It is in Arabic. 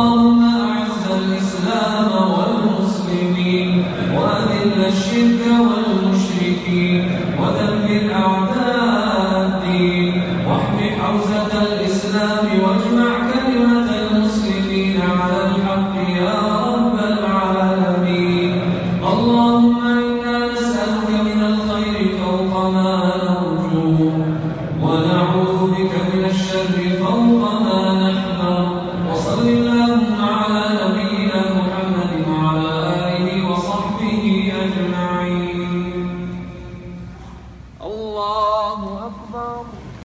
اللهم أعز الإسلام والمسلمين وأذل الشرك والمشركين ودمر أعداء الدين واحم حوزة الإسلام وجه أجمعين.